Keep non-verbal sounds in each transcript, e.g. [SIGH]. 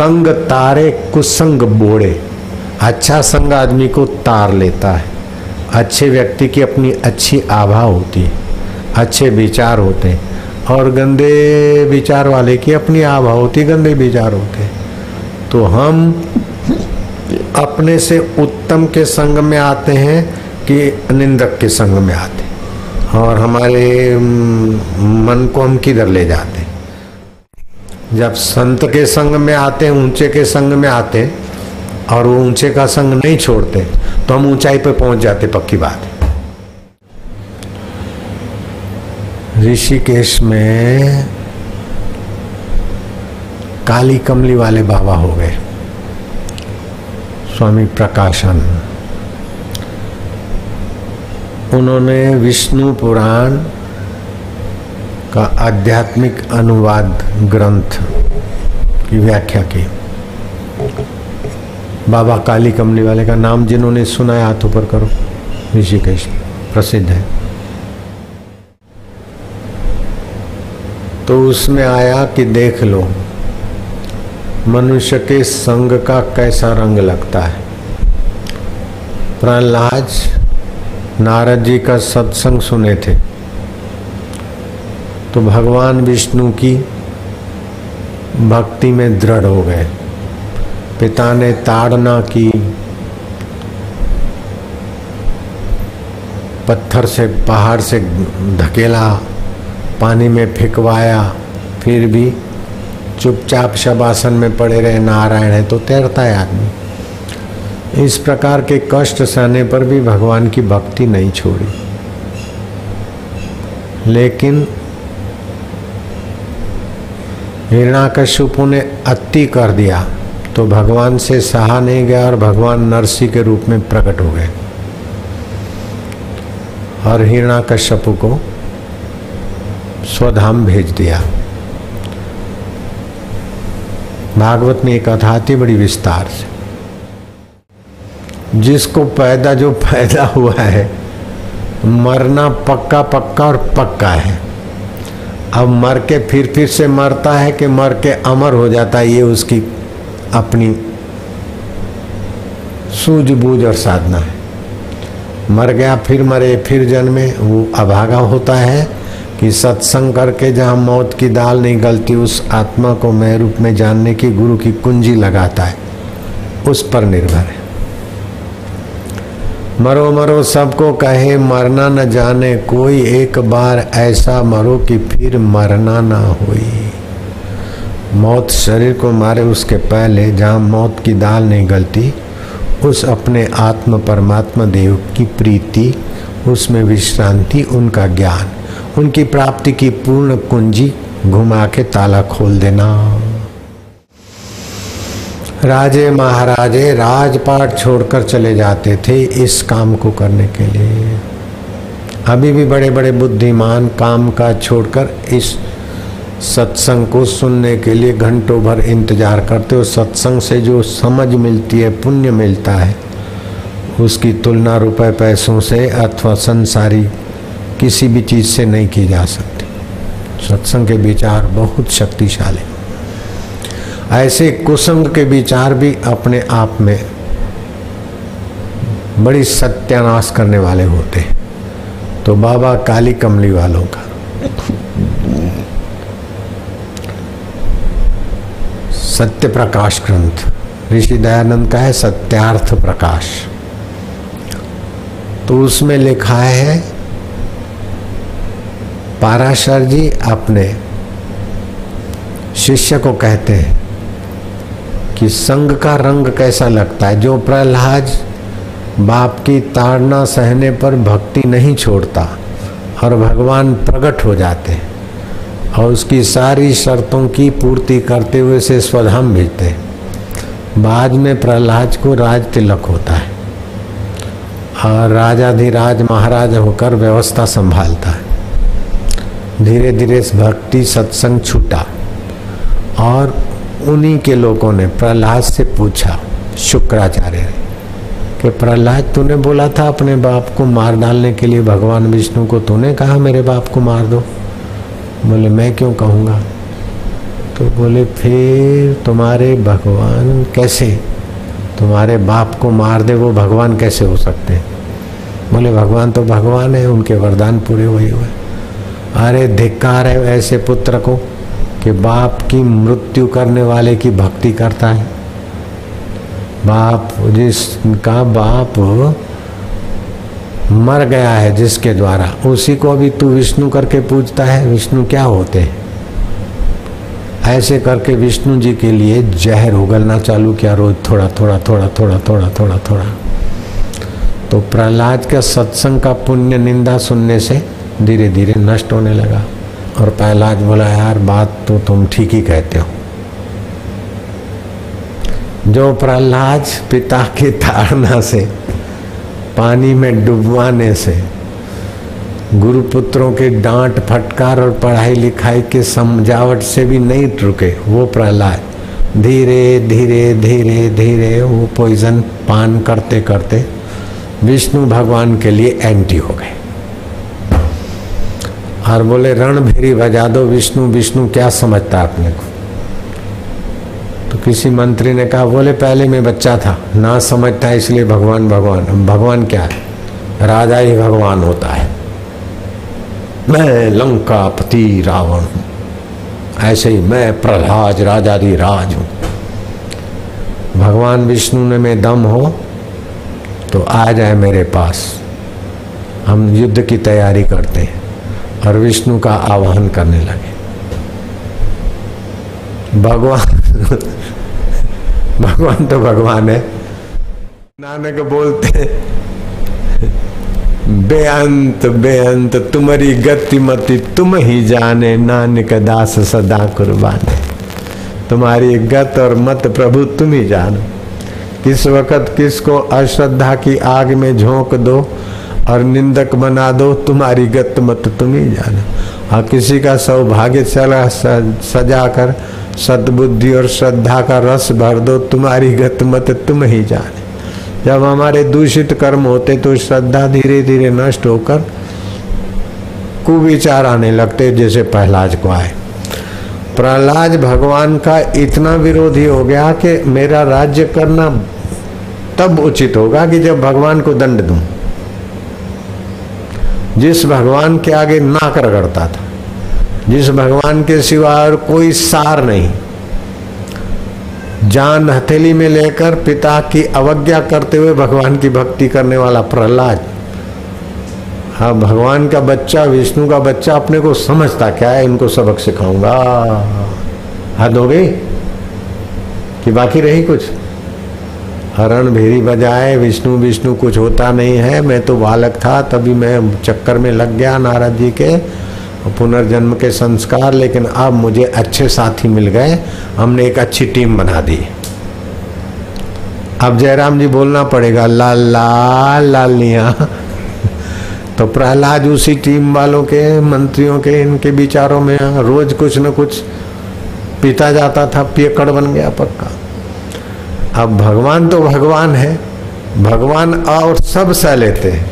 संग तारे, कुसंग बोड़े। अच्छा संग आदमी को तार लेता है। अच्छे व्यक्ति की अपनी अच्छी आभा होती है, अच्छे विचार होते हैं। और गंदे विचार वाले की अपनी आभा होती, गंदे विचार होते तो हम अपने से उत्तम के संग में आते हैं कि निंदक के संग में आते और हमारे मन को हम किधर ले जाते हैं? जब संत के संग में आते ऊँचे के संग में आते और वो ऊँचे का संग नहीं छोड़ते तो हम ऊंचाई पर पहुँच जाते, पक्की बात ऋषिकेश में काली कमली वाले बाबा हो गए। स्वामी प्रकाशन। उन्होंने विष्णु पुराण का आध्यात्मिक अनुवाद ग्रंथ की व्याख्या की। बाबा काली कमली वाले का नाम जिन्होंने सुना है, हाथ ऊपर करो। ऋषिकेश प्रसिद्ध है। तो उसमें आया कि देख लो, मनुष्य के संग का कैसा रंग लगता है। प्रहलाद नारद जी का सत्संग सुने थे। तो भगवान विष्णु की भक्ति में दृढ़ हो गए। पिता ने ताड़ना की। पत्थर से, पहाड़ से धकेला पानी में फेंकवाया, फिर भी चुपचाप शबासन में पड़े रहे। नारायण है तो तैरता है आदमी। इस प्रकार के कष्ट सहने पर भी भगवान की भक्ति नहीं छोड़ी। लेकिन हिरणाकश्यपु ने अति कर दिया तो भगवान से सहा नहीं गया और भगवान नरसी के रूप में प्रकट हो गए। और हिरणाकश्यपु को स्वधाम भेज दिया। भागवत में एक कथा आती बड़ी विस्तार से। जिसको पैदा जो पैदा हुआ है, मरना पक्का पक्का और पक्का है। अब मर के फिर फिर से मरता है कि मर के अमर हो जाता है, ये उसकी अपनी सूझबूझ और साधना है। मर गया, फिर मरे, फिर जन्मे, वो अभागा होता है कि सत्संग करके जहाँ मौत की दाल नहीं गलती, उस आत्मा को मैं रूप में जानने की गुरु की कुंजी लगाता है, उस पर निर्भर है। मरो मरो सबको कहे, मरना न जाने कोई एक बार ऐसा मरो कि फिर मरना ना होई। मौत शरीर को मारे, उसके पहले जहाँ मौत की दाल नहीं गलती, उस अपने आत्म परमात्मा देव की प्रीति, उसमें विश्रांति, उनका ज्ञान, उनकी प्राप्ति की पूर्ण कुंजी घुमा के ताला खोल देना। राजे महाराजे राजपाट छोड़कर चले जाते थे इस काम को करने के लिए। अभी भी बड़े बड़े बुद्धिमान काम का छोड़कर इस सत्संग को सुनने के लिए घंटों भर इंतज़ार करते हो। सत्संग से जो समझ मिलती है, पुण्य मिलता है, उसकी तुलना रुपए पैसों से अथवा संसारी किसी भी चीज़ से नहीं की जा सकती। सत्संग के विचार बहुत शक्तिशाली। ऐसे कुसंग के विचार भी अपने आप में बड़ी सत्यानाश करने वाले होते तो बाबा काली कमली वालों का। सत्य प्रकाश ग्रंथ। ऋषि दयानंद का है सत्यार्थ प्रकाश। तो उसमें लिखा है, पाराशर जी अपने शिष्य को कहते हैं कि संग का रंग कैसा लगता है? जो प्रहलाद बाप की ताड़ना सहने पर भक्ति नहीं छोड़ता और भगवान प्रकट हो जाते हैं और उसकी सारी शर्तों की पूर्ति करते हुए से स्वधाम भेजते हैं। बाद में प्रहलाद को राज तिलक होता है और राजाधिराज महाराज होकर व्यवस्था संभालता है। धीरे धीरे भक्ति सत्संग छूटा और उन्हीं के लोगों ने प्रहलाद से पूछा, शुक्राचार्य, कि प्रहलाद, तूने बोला था अपने बाप को मार डालने के लिए, भगवान विष्णु को तूने कहा मेरे बाप को मार दो? बोले, मैं क्यों कहूँगा? तो बोले, फिर तुम्हारे भगवान कैसे? तुम्हारे बाप को मार दे, वो भगवान कैसे हो सकते हैं? बोले, भगवान तो भगवान है, उनके वरदान पूरे हुए हुए अरे, धिक्कार है ऐसे पुत्र को। कि बाप की मृत्यु करने वाले की भक्ति करता है। बाप जिसका बाप मर गया है जिसके द्वारा, उसी को अभी तू विष्णु करके पूछता है। विष्णु क्या होते हैं? ऐसे करके विष्णु जी के लिए जहर उगलना चालू किया रोज थोड़ा थोड़ा थोड़ा थोड़ा थोड़ा थोड़ा थोड़ा। तो प्रहलाद के सत्संग का पुण्य निंदा सुनने से धीरे धीरे नष्ट होने लगा। और प्रहलाद बोला, यार, बात तो तुम ठीक ही कहते हो। जो प्रहलाद पिता की धारणा से, पानी में डुबवाने से, गुरुपुत्रों के डांट फटकार और पढ़ाई लिखाई के समझावट से भी नहीं रुके, वो प्रहलाद धीरे धीरे धीरे धीरे वो पॉइजन पान करते करते विष्णु भगवान के लिए एंटी हो गए। और बोले, रण भेरी बजा दो विष्णु विष्णु क्या समझता अपने को? तो किसी मंत्री ने कहा, बोले, पहले मैं बच्चा था, ना समझता, इसलिए भगवान भगवान भगवान क्या है? राजा ही भगवान होता है। मैं लंका पति रावण हूँ, ऐसे ही मैं प्रहलाद राजादी राज हूँ। भगवान विष्णु ने में दम हो तो आ जाए मेरे पास। हम युद्ध की तैयारी करते हैं। और विष्णु का आवाहन करने लगे। भगवान भगवान तो भगवान है। नानक बोलते बेअंत बेअंत, तुम्हारी गति मति, तुम ही जाने, नानक दास सदा कुर्बाने तुम्हारी गत और मत प्रभु तुम ही जानो। किस वक्त किसको अश्रद्धा की आग में झोंक दो और निंदक बना दो, तुम्हारी गत मत तुम ही जानो। और किसी का सौभाग्य चला सजा कर सद्बुद्धि और श्रद्धा का रस भर दो, तुम्हारी गत मत तुम ही जाने। जब हमारे दूषित कर्म होते तो श्रद्धा धीरे धीरे नष्ट होकर कुविचार आने लगते, जैसे प्रहलाद को आए। प्रहलाद भगवान का इतना विरोधी हो गया कि मेरा राज्य करना तब उचित होगा कि जब भगवान को दंड दूँ। जिस भगवान के आगे नाक रगड़ता था, जिस भगवान के सिवा और कोई सार नहीं। जान हथेली में लेकर पिता की अवज्ञा करते हुए भगवान की भक्ति करने वाला प्रहलाद हाँ भगवान का बच्चा, विष्णु का बच्चा अपने को समझता, क्या है? इनको सबक सिखाऊँगा। हद हो गई कि बाकी रही कुछ? हरण भेरी बजाए, विष्णु विष्णु कुछ होता नहीं है, मैं तो बालक था, तभी मैं चक्कर में लग गया नारद जी के पुनर्जन्म के संस्कार, लेकिन अब मुझे अच्छे साथी मिल गए, हमने एक अच्छी टीम बना दी। अब जयराम जी बोलना पड़ेगा, लाल लाल लालिया तो प्रहलाद उसी टीम वालों के, मंत्रियों के, इनके विचारों में रोज कुछ न कुछ पीता जाता था पियकड़ बन गया पक्का। अब भगवान तो भगवान है। भगवान और सब सह लेते हैं।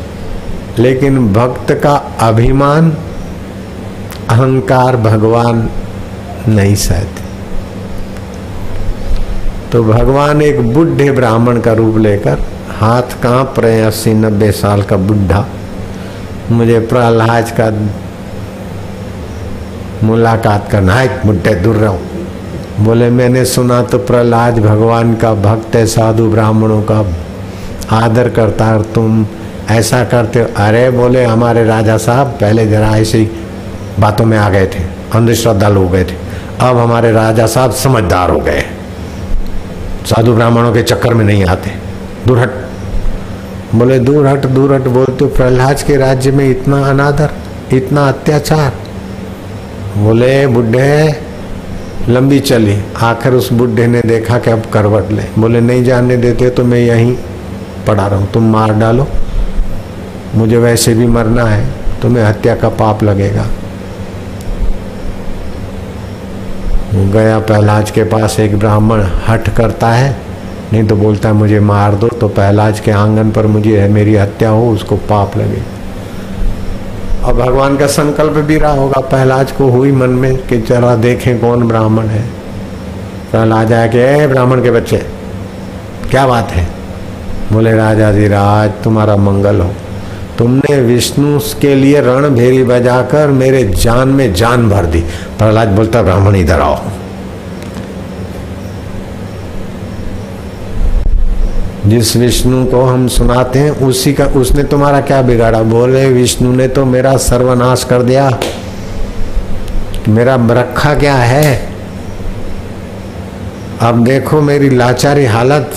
लेकिन भक्त का अभिमान, अहंकार भगवान नहीं सहते। तो भगवान एक बुढ़े ब्राह्मण का रूप लेकर, हाथ काँप रहे हैं अस्सी नब्बे साल का बुढ़ा। मुझे प्रहलाद का मुलाकात करना है बुढ़े दूर रहो। बोले, मैंने सुना तो प्रहलाद भगवान का भक्त है, साधु ब्राह्मणों का आदर करता और तुम ऐसा करते हो। अरे बोले, हमारे राजा साहब पहले जरा ऐसी बातों में आ गए थे, अंधश्रद्धालु हो गए थे। अब हमारे राजा साहब समझदार हो गए साधु ब्राह्मणों के चक्कर में नहीं आते। दूर हट बोले दूर हट दूर हट बोलते प्रहलाद के राज्य में इतना अनादर, इतना अत्याचार? बोले, बुढ़े लंबी चली। आखिर उस बुढ़े ने देखा कि अब करवट ले। बोले, नहीं जानने देते तो मैं यहीं पड़ा रहा। हूँ तुम मार डालो। मुझे वैसे भी मरना है, तुम्हें हत्या का पाप लगेगा। गया पहलाज के पास, एक ब्राह्मण हट करता है। नहीं तो बोलता है, मुझे मार दो। तो पहलाज के आँगन पर मुझे मेरी हत्या हो, उसको पाप लगे। और भगवान का संकल्प भी रहा होगा, पहलाज को हुई मन में कि जरा देखें कौन ब्राह्मण है। प्रहलाद कि ब्राह्मण के बच्चे, क्या बात है? बोले, राजा जी, राज, तुम्हारा मंगल हो। तुमने विष्णु के लिए रणभेरी बजाकर मेरे जान में जान भर दी। प्रहलाद बोलता, ब्राह्मण, इधर आओ। जिस विष्णु को हम सुनाते हैं, उसी का, उसने तुम्हारा क्या बिगाड़ा? बोले, विष्णु ने तो मेरा सर्वनाश कर दिया। मेरा रखा क्या है? अब देखो मेरी लाचारी हालत।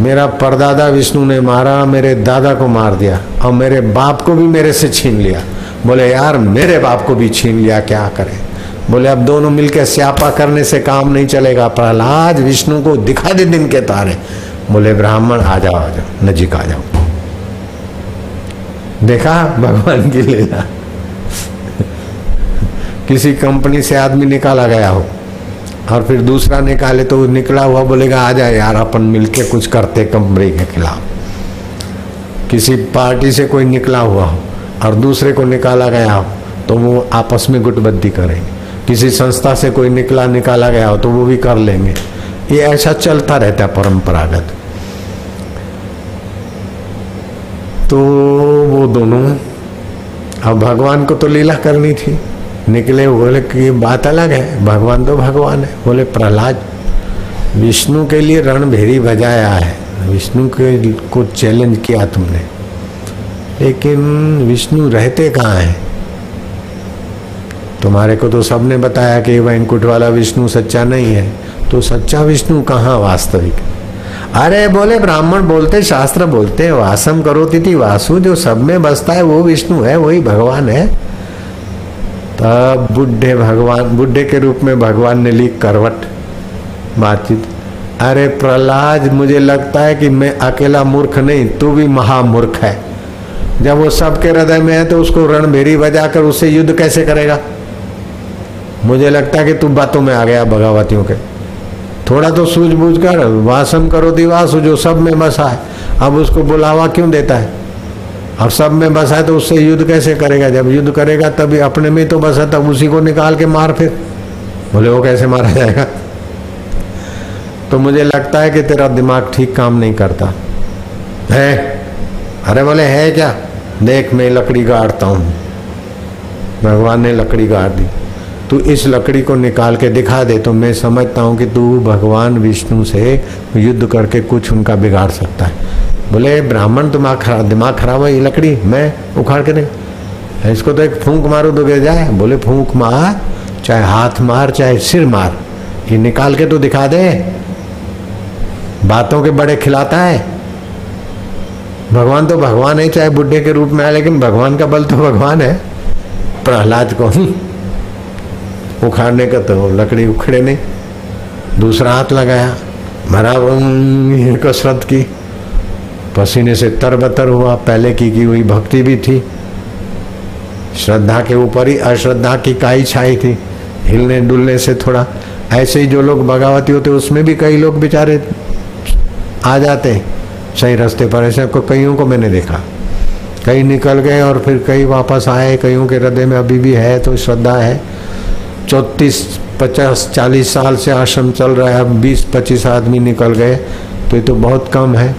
मेरा परदादा विष्णु ने मारा, मेरे दादा को मार दिया, और मेरे बाप को भी मेरे से छीन लिया। बोले, यार, मेरे बाप को भी छीन लिया, क्या करें? बोले, अब दोनों मिलकर स्यापा करने से काम नहीं चलेगा, प्रहलाद विष्णु को दिखा दे दिन के तारे। बोले, ब्राह्मण, आ जाओ आ जाओ, नजीक आ जाओ। देखा, भगवान की लीला। किसी कंपनी से आदमी निकाला गया हो, और फिर दूसरा निकाले तो निकला हुआ बोलेगा, आ जाए यार, अपन मिलके कुछ करते कंपनी के खिलाफ। किसी पार्टी से कोई निकला हुआ हो, और दूसरे को निकाला गया हो तो वो आपस में गुटबद्दी करेंगे। किसी संस्था से कोई निकला, निकाला गया हो तो वो भी कर लेंगे। ये ऐसा चलता रहता है परंपरागत। तो वो दोनों, अब भगवान को तो लीला करनी थी। निकले बोले कि बात अलग है, भगवान तो भगवान है। बोले, प्रहलाद, विष्णु के लिए रणभेरी बजाया है। विष्णु के को चैलेंज किया तुमने। लेकिन विष्णु रहते कहाँ हैं? तुम्हारे को तो सबने बताया कि वैंकुट वाला विष्णु सच्चा नहीं है। तो सच्चा विष्णु कहाँ वास्तविक? अरे बोले, ब्राह्मण बोलते, शास्त्र बोलते, वासम करो तिथि, वासु जो सब में बसता है, वो विष्णु है, वही भगवान है। तब बुढ़े भगवान, बुढ़े के रूप में भगवान ने ली करवट बातचीत। अरे प्रहलाद, मुझे लगता है कि मैं अकेला मूर्ख नहीं, तू भी महामूर्ख है। जब वो सबके हृदय में है तो उसको रणभेरी बजाकर उससे युद्ध कैसे करेगा? मुझे लगता है कि तू बातों में आ गया भगावतियों के। थोड़ा तो सूझबूझ कर वासन करो दिवास, जो सब में बसा है। अब उसको बुलावा क्यों देता है? और सब में बसा है तो उससे युद्ध कैसे करेगा? जब युद्ध करेगा तभी अपने में तो बसा तब उसी को निकाल के मार फिर। बोले, वो कैसे मारा [LAUGHS] जाएगा? तो मुझे लगता है कि तेरा दिमाग ठीक काम नहीं करता। है? अरे बोले, है क्या? देख, मैं लकड़ी गाड़ता हूँ। भगवान ने लकड़ी गाड़ दी। तू इस लकड़ी को निकाल के दिखा दे तो मैं समझता हूँ कि तू भगवान विष्णु से युद्ध करके कुछ उनका बिगाड़ सकता है। बोले, ब्राह्मण दिमाग खराब दिमाग खराब है ये लकड़ी? मैं उखाड़ के नहीं। इसको तो एक फूंक मारो तो गिर जाए। बोले, फूंक मार, चाहे हाथ मार, चाहे सिर मार, ये निकाल के तो दिखा दे। बातों के बड़े खिलाता है। भगवान तो भगवान है, चाहे बुढ़े के रूप में है लेकिन भगवान का बल तो भगवान है। प्रहलाद को उखाड़ने का तो लकड़ी उखड़े नहीं। दूसरा हाथ लगाया मरा कसरत की। पसीने से तरबतर हुआ, पहले की की हुई भक्ति भी थी। श्रद्धा के ऊपर ही अश्रद्धा की काई छाई थी, हिलने डुलने से थोड़ा। ऐसे ही जो लोग बगावती होते, उसमें भी कई लोग बेचारे आ जाते सही रास्ते पर, ऐसे को कईयों को मैंने देखा। कई निकल गए और फिर कई वापस आए, कईयों के हृदय में अभी भी है तो श्रद्धा है। चौतीस, पचास, चालीस साल से आश्रम चल रहा है, अब बीस, पच्चीस आदमी निकल गए तो ये तो बहुत कम है।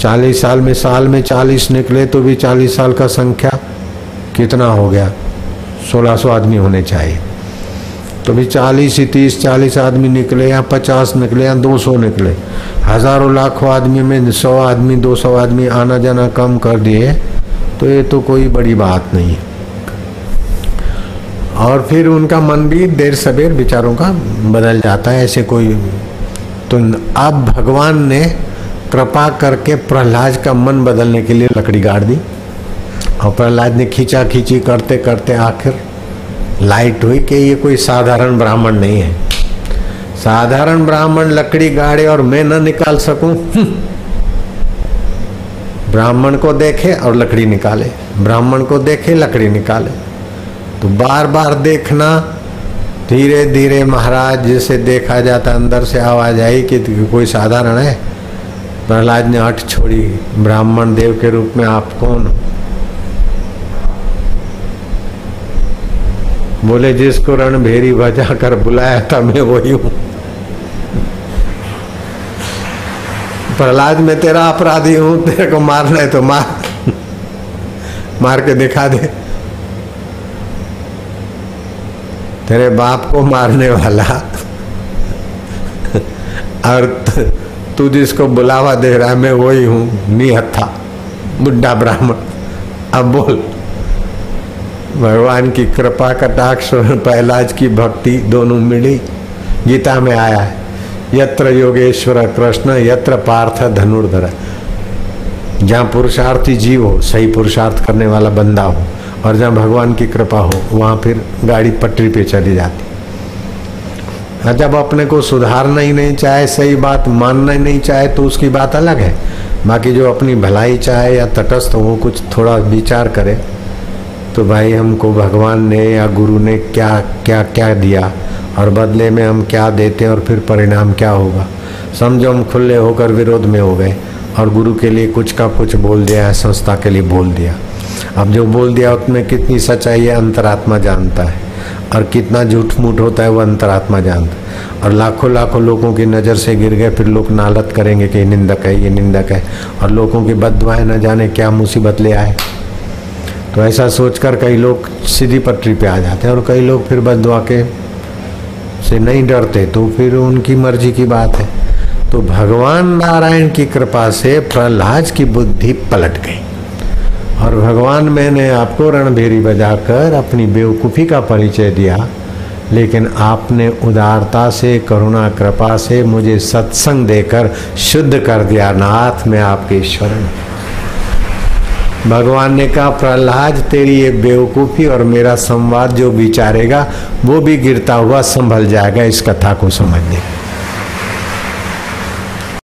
चालीस साल में साल में चालीस निकले तो भी चालीस साल का संख्या कितना हो गया? सोलह सौ आदमी होने चाहिए। तो भी चालीस ही तीस, चालीस आदमी निकले, या पचास निकले, या दो सौ निकले। हज़ारों, लाखों आदमी में सौ आदमी, दो सौ आदमी आना जाना कम कर दिए तो ये तो कोई बड़ी बात नहीं है। और फिर उनका मन भी देर सवेर विचारों का बदल जाता है, ऐसे कोई तो अब भगवान ने कृपा करके प्रहलाद का मन बदलने के लिए लकड़ी गाड़ दी। और प्रहलाद ने खींचा खींची करते करते आखिर लाइट हुई कि ये कोई साधारण ब्राह्मण नहीं है। साधारण ब्राह्मण लकड़ी गाड़े और मैं न निकाल सकूँ। ब्राह्मण को देखे और लकड़ी निकाले। ब्राह्मण को देखे, लकड़ी निकाले। तो बार बार देखना। धीरे धीरे महाराज, जैसे देखा जाता, अंदर से आवाज़ आई कि कोई साधारण है? प्रहलाद ने हट छोड़ी। ब्राह्मण देव के रूप में आप कौन बोले, जिसको रणभेरी बजा कर बुलाया था, मैं वही हूँ। प्रहलाद, में तेरा अपराधी हूँ, तेरे को मारना है तो मार। मार के दिखा दे। तेरे बाप को मारने वाला। और तू जिसको बुलावा दे रहा है, मैं वही हूँ, निहत्था, बुढ़ा ब्राह्मण। अब बोल, भगवान की कृपा कटाक्ष पहलाज की भक्ति दोनों मिली। गीता में आया है, यत्र योगेश्वर कृष्ण, यत्र पार्थ धनुर्धर। जहाँ पुरुषार्थी जीव हो, सही पुरुषार्थ करने वाला बंदा हो। और जहाँ भगवान की कृपा हो, वहाँ फिर गाड़ी पटरी पे चली जाती। जब अपने को सुधारना ही नहीं चाहे, सही बात मानना ही नहीं चाहे तो उसकी बात अलग है। बाकी जो अपनी भलाई चाहे या तटस्थ हो, कुछ थोड़ा विचार करे तो भाई हमको भगवान ने या गुरु ने क्या क्या क्या दिया, और बदले में हम क्या देते हैं, और फिर परिणाम क्या होगा। समझो हम खुले होकर विरोध में हो गए, और गुरु के लिए कुछ का कुछ बोल दिया, संस्था के लिए बोल दिया। अब जो बोल दिया उसमें कितनी सच्चाई है, अंतरात्मा जानता है। और कितना झूठ मूठ होता है, वो अंतरात्मा जानता है। और लाखों लाखों लोगों की नज़र से गिर गए, फिर लोग नालत करेंगे कि ये निंदक है, ये निंदक है। और लोगों की बदवाएँ न जाने क्या मुसीबत ले आए। तो ऐसा सोचकर कई लोग सीधी पटरी पे आ जाते हैं और कई लोग फिर बदवा के से नहीं डरते। तो फिर उनकी मर्ज़ी की बात है। तो भगवान नारायण की कृपा से प्रहलाद की बुद्धि पलट गई। और भगवान मैंने आपको रणभेरी बजाकर अपनी बेवकूफ़ी का परिचय दिया, लेकिन आपने उदारता से, करुणा, कृपा से मुझे सत्संग देकर शुद्ध कर दिया, नाथ में आपके शरण भगवान ने कहा, प्रहलाद, तेरी ये बेवकूफ़ी और मेरा संवाद जो विचारेगा, वो भी गिरता हुआ संभल जाएगा इस कथा को समझने